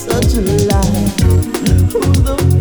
such a lie. Who the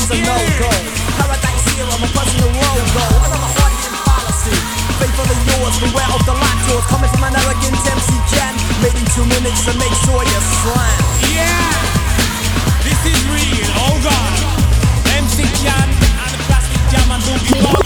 is a no-go. Paradise here, I'm a personal logo. And I'm a hard-hitting policy. Faithfully yours, beware of the lot yours. Coming from an arrogant MC Jan. Maybe two minutes, to make sure you slam. Yeah, this is real. Oh God, MC Jan and the Plastic Jam and Doobie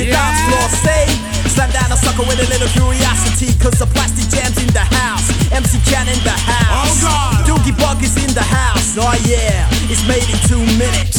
Your Yeah. dance floor say. Slam down a sucker with a little curiosity. Cause the plastic jam's in the house. MC Cat in the house. Oh, God. Doogie Bug is in the house. Oh yeah, it's made in two minutes.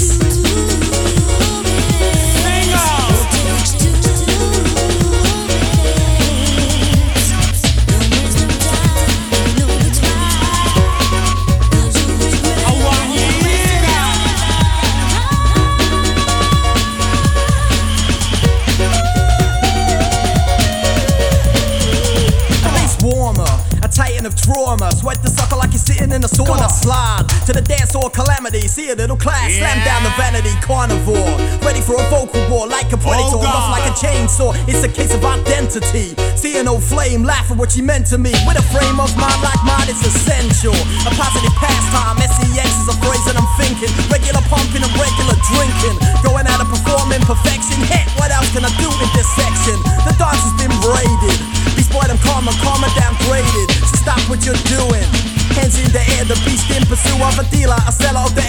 See a little class, slam down the vanity carnivore. Ready for a vocal war like a predator, Oh, rough like a chainsaw. It's a case of identity. See an old flame, laugh at what she meant to me. With a frame of mind like mine, it's essential. A positive pastime. SEX is a phrase that I'm thinking. Regular pumping and regular drinking. Going out and performing perfection. Heck, what else can I do in this section? The dance has been braided. Beast boy, I'm calmer, calmer, downgraded. So stop what you're doing. Hands in the air, the beast in pursuit of a dealer, a seller of the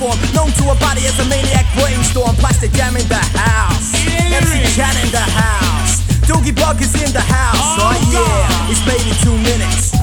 form. Known to a body as a maniac brainstorm. Plastic jam in the house. MC Chan in the house. Doogie Bug is in the house. Oh, Oh, yeah, God. it's made in two minutes.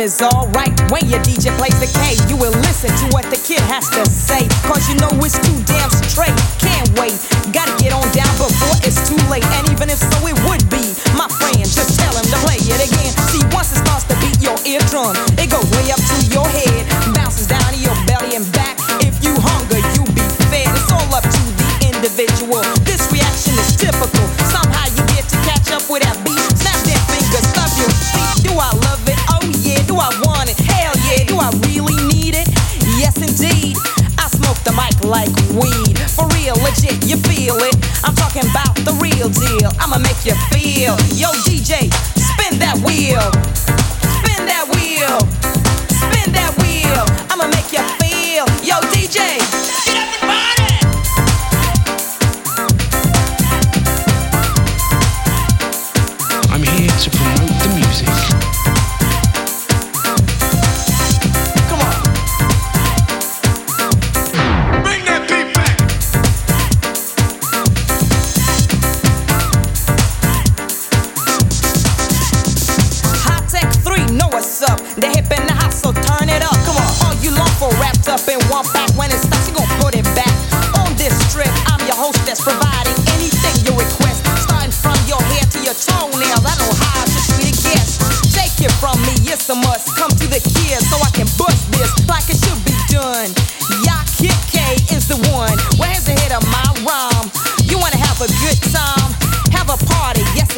Is alright. When your DJ plays the K, you will listen to what the kid has to say. Cause you know it's too damn straight. Can't wait, gotta get on down before it's too late. And even if so, it would be my friend. Just tell him to play it again. See, once it starts to beat your eardrum, it goes way up to your head, bounces down to your belly and back. If you hunger, you be fed. It's all up to the individual. This reaction is typical. I want it? Hell yeah. Do I really need it? Yes indeed. I smoke the mic like weed. For real, legit, you feel it. I'm talking about the real deal. I'ma make you feel. Yo, DJ, spin that wheel. Spin that wheel. Spin that wheel. I'ma make you feel. Yo, DJ.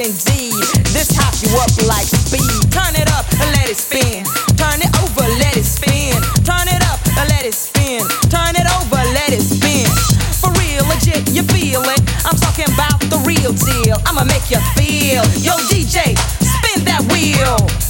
Indeed. This hop you up like speed. Turn it up and let it spin. Turn it over, let it spin. Turn it up and let it spin. Turn it over, let it spin. For real, legit, you feel it. I'm talking about the real deal. I'ma make you feel. Yo, DJ, spin that wheel.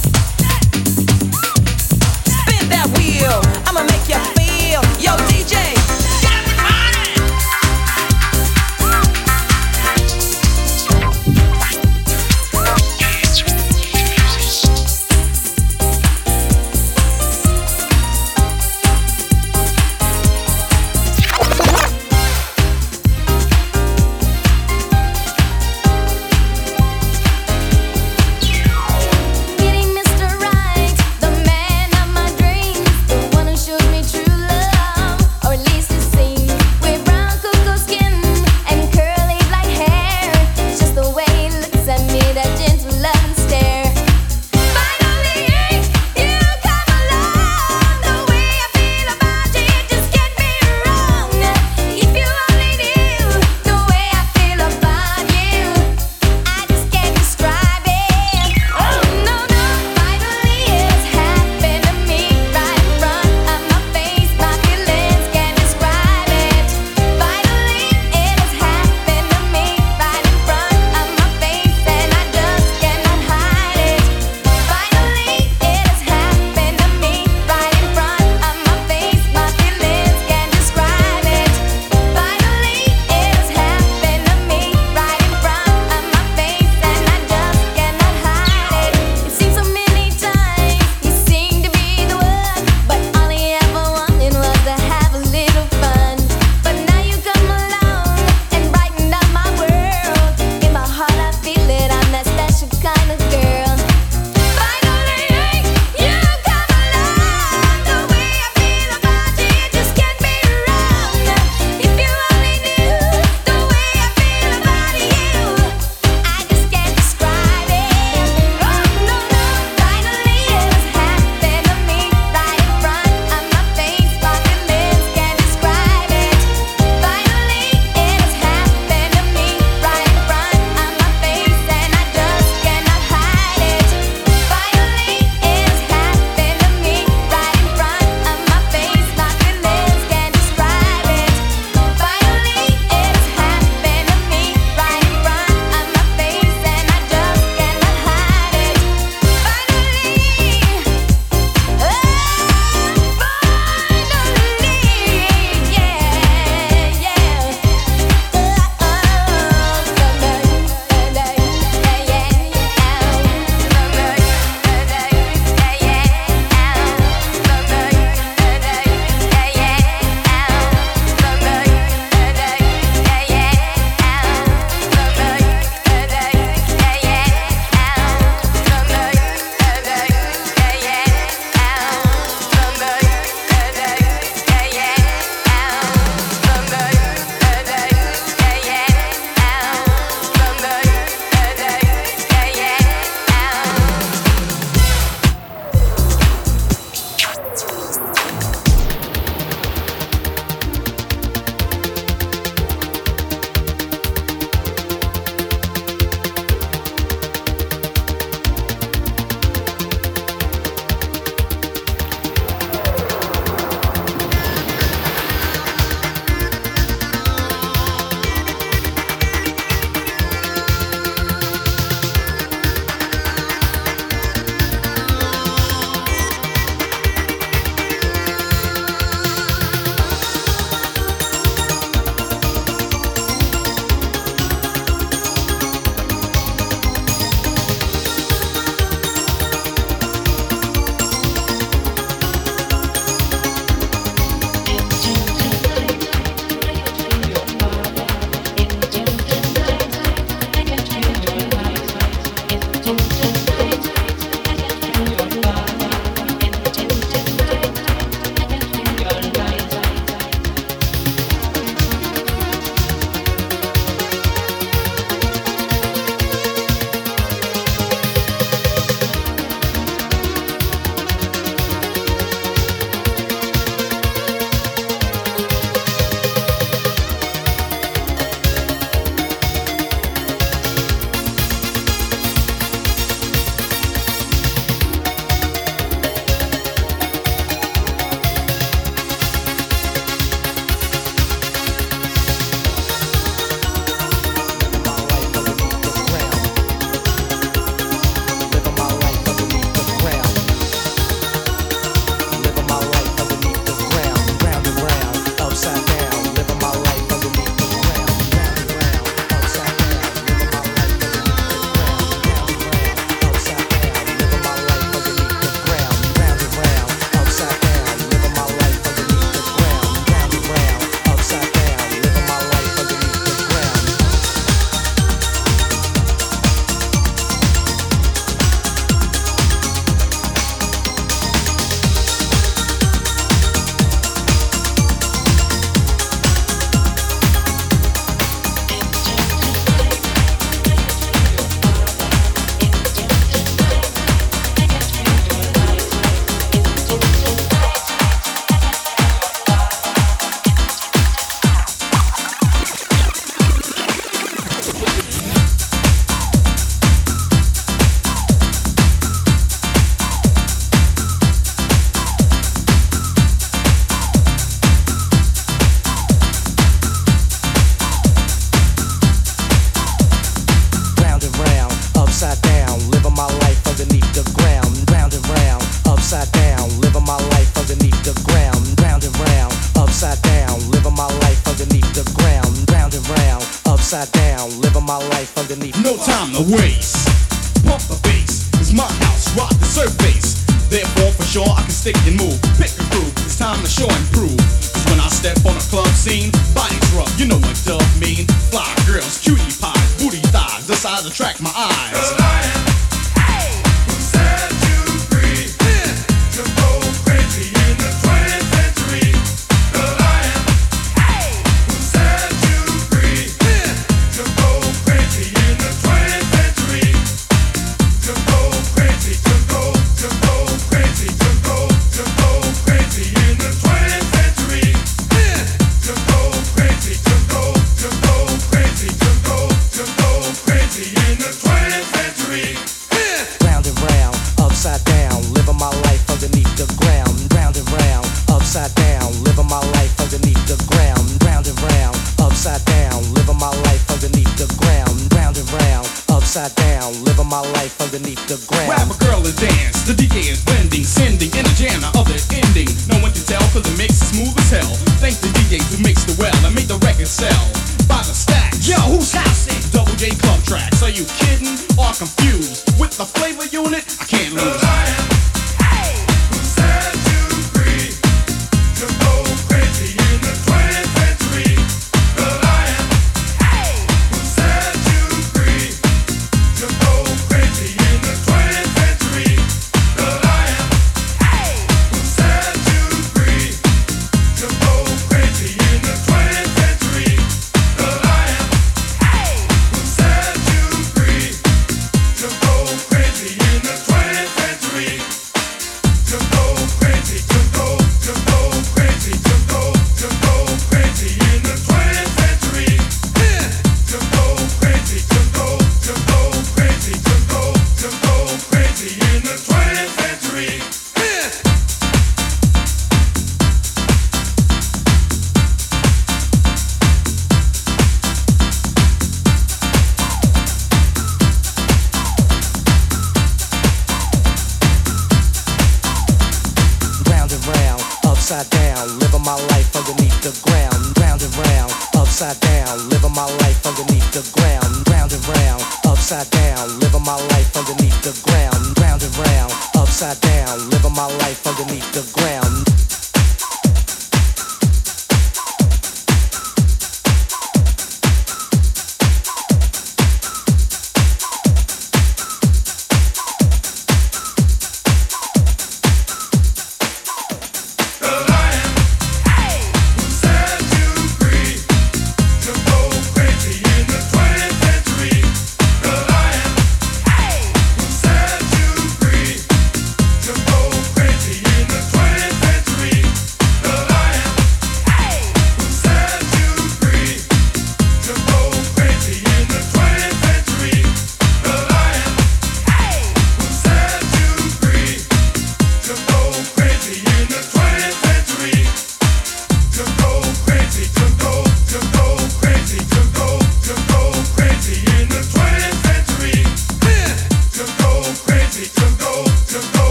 living my life underneath the ground, round and round, upside down, living my life underneath the ground, round and round, upside down, living my life underneath the ground, round and round, upside down, living my life underneath the ground.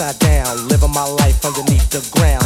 upside down, living my life underneath the ground.